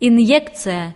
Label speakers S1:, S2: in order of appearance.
S1: инъекция.